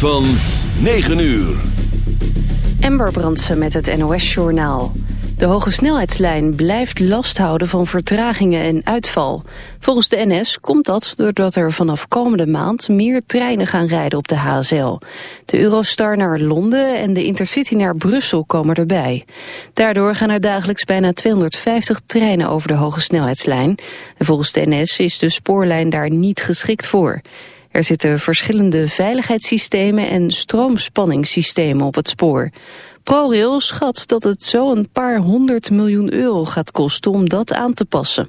Van 9 uur. Ember Brandsen met het NOS-journaal. De hoge snelheidslijn blijft last houden van vertragingen en uitval. Volgens de NS komt dat doordat er vanaf komende maand meer treinen gaan rijden op de HSL. De Eurostar naar Londen en de Intercity naar Brussel komen erbij. Daardoor gaan er dagelijks bijna 250 treinen over de hoge snelheidslijn. En volgens de NS is de spoorlijn daar niet geschikt voor. Er zitten verschillende veiligheidssystemen en stroomspanningssystemen op het spoor. ProRail schat dat het zo een paar honderd miljoen euro gaat kosten om dat aan te passen.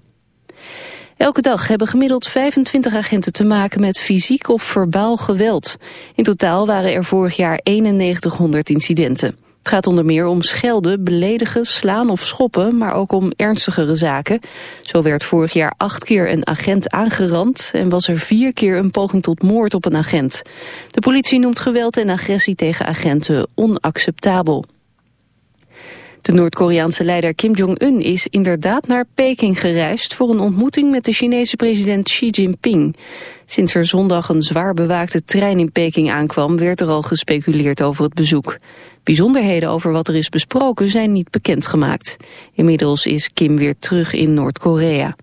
Elke dag hebben gemiddeld 25 agenten te maken met fysiek of verbaal geweld. In totaal waren er vorig jaar 9100 incidenten. Het gaat onder meer om schelden, beledigen, slaan of schoppen, maar ook om ernstigere zaken. Zo werd vorig jaar acht keer een agent aangerand en was er vier keer een poging tot moord op een agent. De politie noemt geweld en agressie tegen agenten onacceptabel. De Noord-Koreaanse leider Kim Jong-un is inderdaad naar Peking gereisd voor een ontmoeting met de Chinese president Xi Jinping. Sinds er zondag een zwaar bewaakte trein in Peking aankwam werd er al gespeculeerd over het bezoek. Bijzonderheden over wat er is besproken zijn niet bekendgemaakt. Inmiddels is Kim weer terug in Noord-Korea.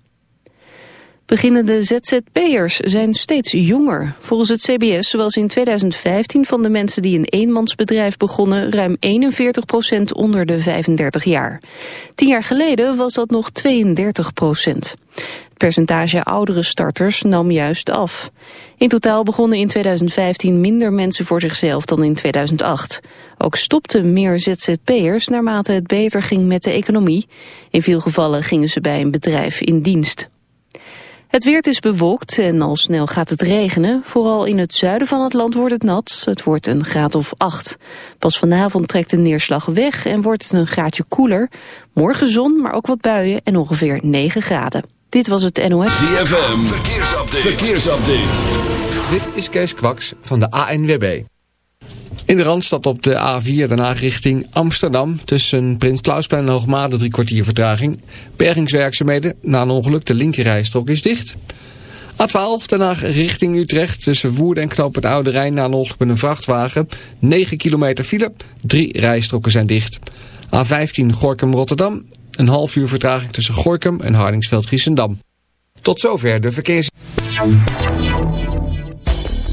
Beginnende ZZP'ers zijn steeds jonger. Volgens het CBS was in 2015 van de mensen die een eenmansbedrijf begonnen... ruim 41 procent onder de 35 jaar. Tien jaar geleden was dat nog 32 procent. Het percentage oudere starters nam juist af. In totaal begonnen in 2015 minder mensen voor zichzelf dan in 2008. Ook stopten meer ZZP'ers naarmate het beter ging met de economie. In veel gevallen gingen ze bij een bedrijf in dienst. Het weer is bewolkt en al snel gaat het regenen. Vooral in het zuiden van het land wordt het nat. Het wordt een graad of acht. Pas vanavond trekt de neerslag weg en wordt het een graadje koeler. Morgen zon, maar ook wat buien en ongeveer 9 graden. Dit was het NOS. ZFM, verkeersupdate. verkeersupdate. Dit is Kees Kwaks van de ANWB. In de Randstad op de A4 daarna richting Amsterdam. Tussen Prins Klausplein en Hoogmade drie kwartier vertraging. Bergingswerkzaamheden. Na een ongeluk de linkerrijstrook is dicht. A12 daarna richting Utrecht. Tussen Woerden en Knoop het Oude Rijn na een ongeluk met een vrachtwagen. 9 kilometer file. Drie rijstroken zijn dicht. A15 Gorkum-Rotterdam. Een half uur vertraging tussen Gorkum en Hardingsveld-Giessendam. Tot zover de verkeers...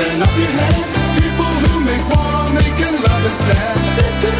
popping up your head. People who make war, are making love instead. This could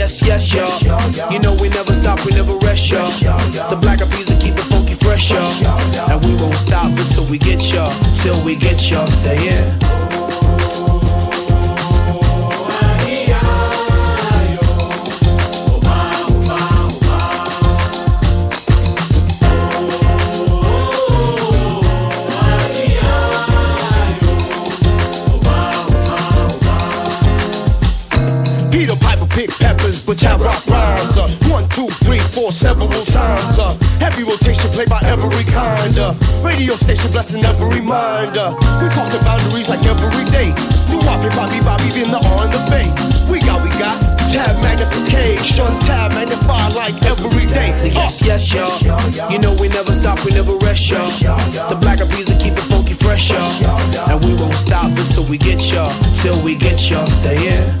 Yes, yes, y'all. You know we never stop, we never rest, y'all. The black will keep it funky fresh, y'all. And we won't stop until we get y'all, till we get y'all. Say yeah. Y'all. The black bees will keep it funky fresh, y'all. And we won't stop until we get y'all, till we get y'all. Say yeah.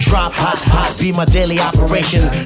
Drop hot hot be my daily operation.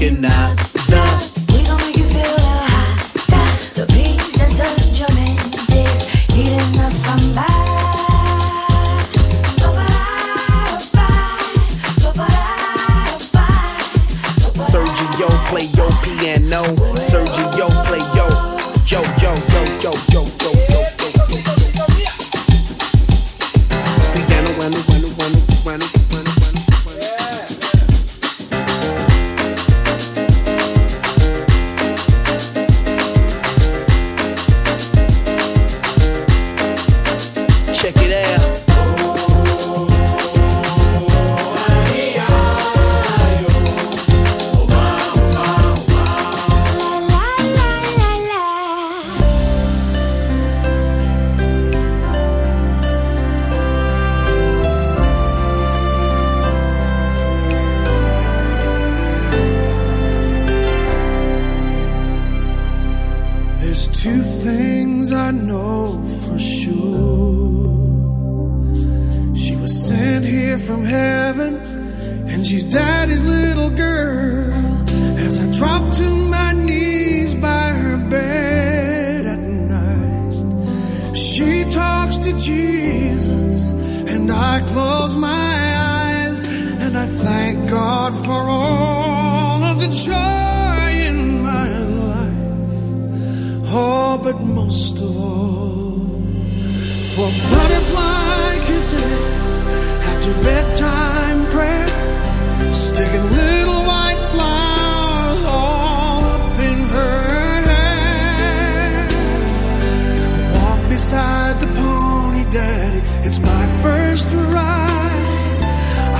looking at ride the pony, Daddy. It's my first ride.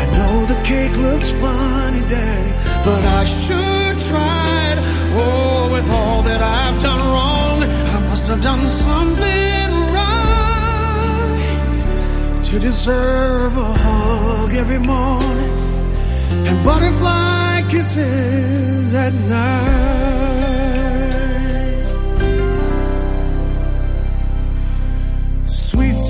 I know the cake looks funny, Daddy, but I sure tried. Oh, with all that I've done wrong, I must have done something right to deserve a hug every morning and butterfly kisses at night.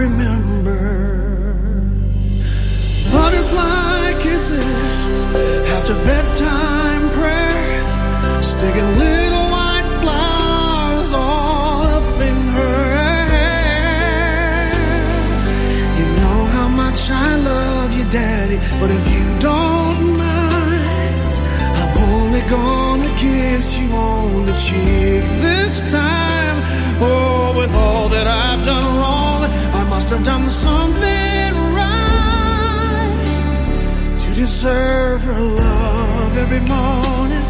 remember butterfly kisses after bedtime prayer, sticking little white flowers all up in her hair. You know how much I love you, Daddy, but if you don't mind, I'm only gonna kiss you on the cheek this time. Oh, with all that I've done wrong must have done something right to deserve her love every morning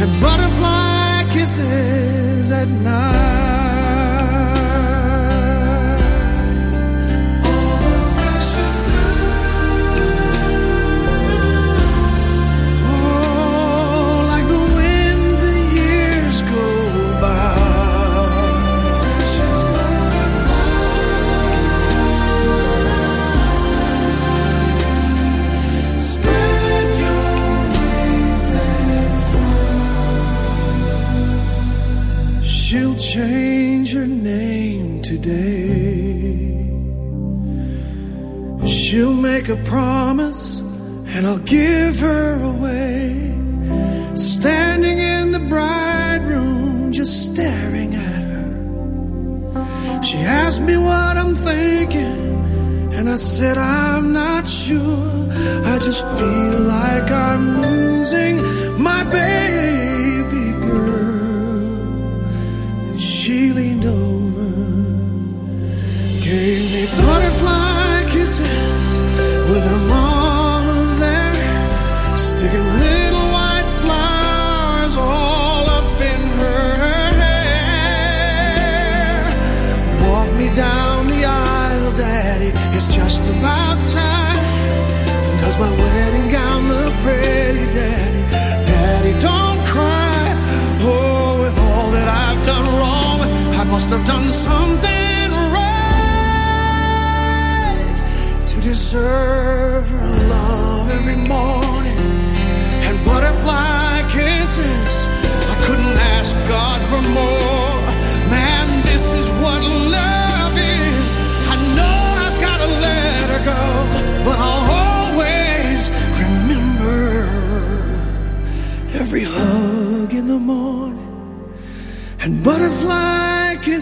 and butterfly kisses at night.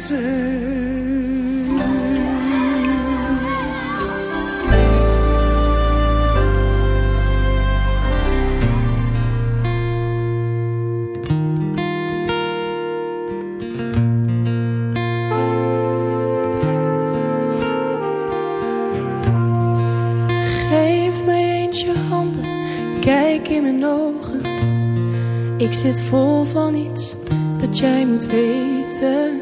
Geef mij eens je handen, kijk in mijn ogen. Ik zit vol van iets dat jij moet weten.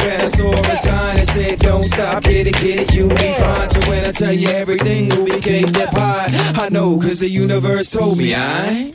your ass or resign and said, don't stop, get it, get it, you'll be fine. So when I tell you everything, we came that pie, I know, cause the universe told me, I.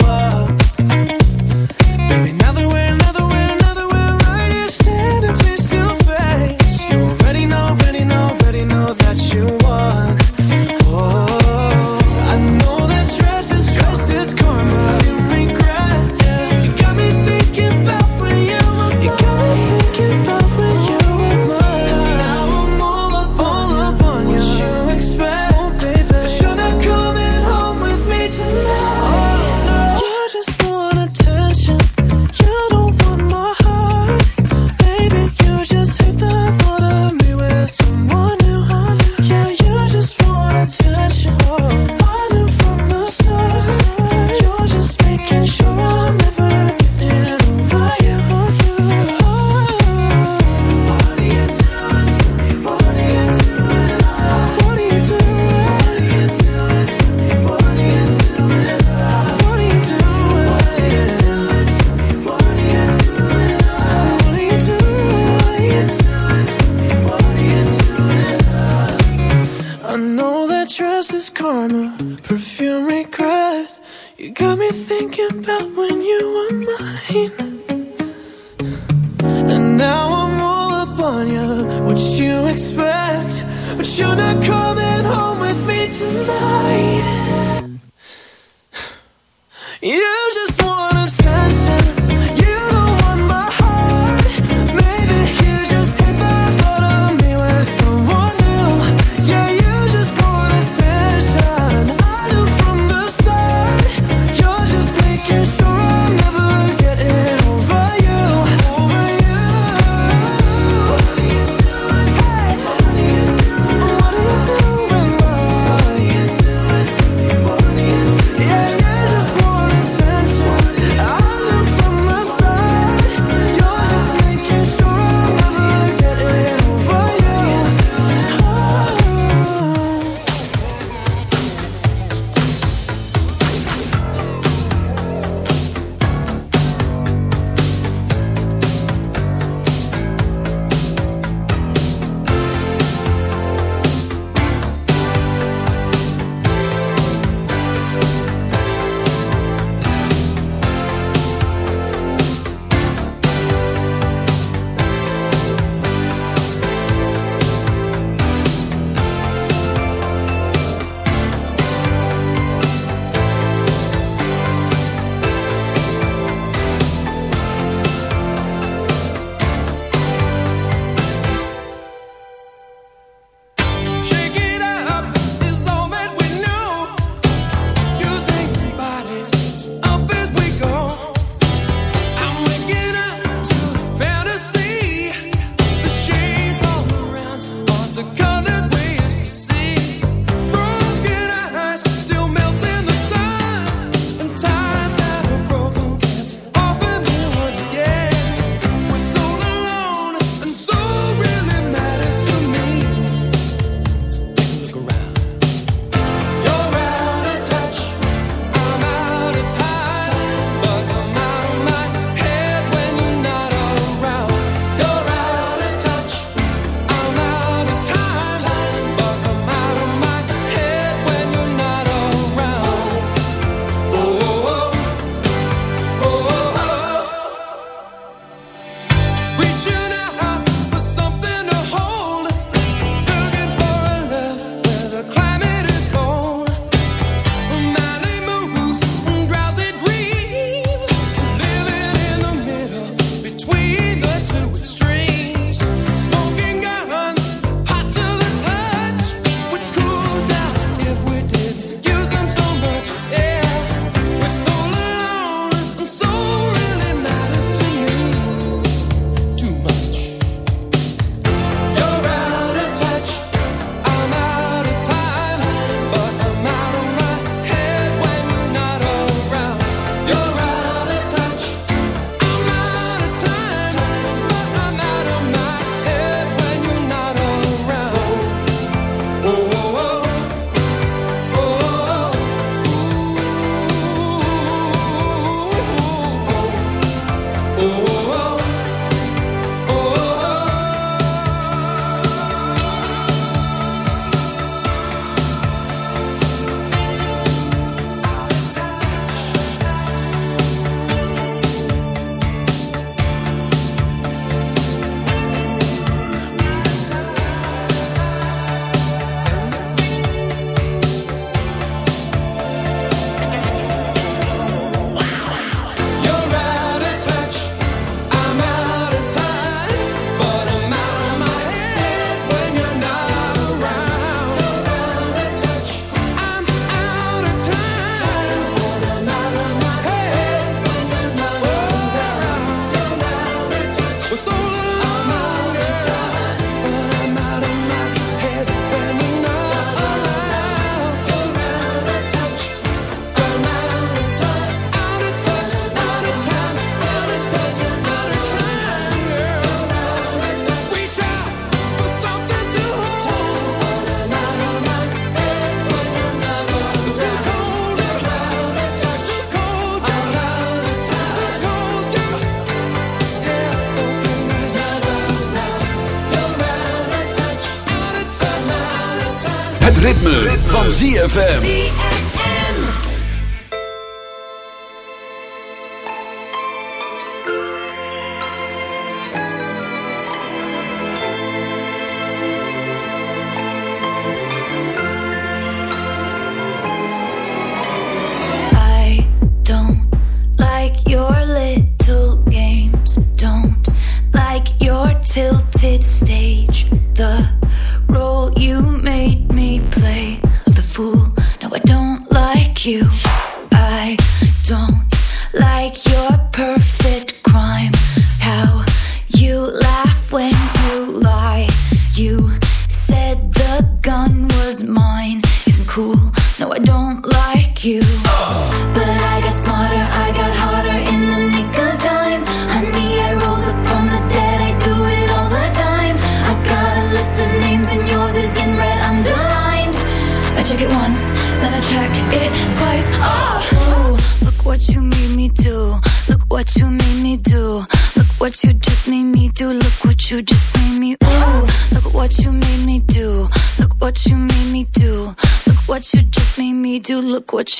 van ZFM.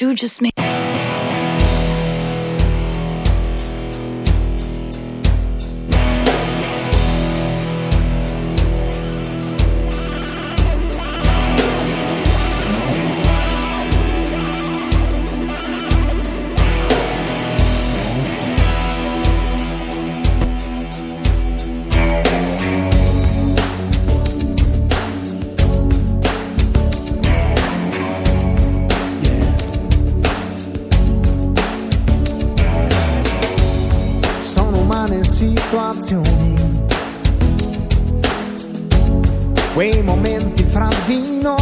You just made quei momenti fra di noi.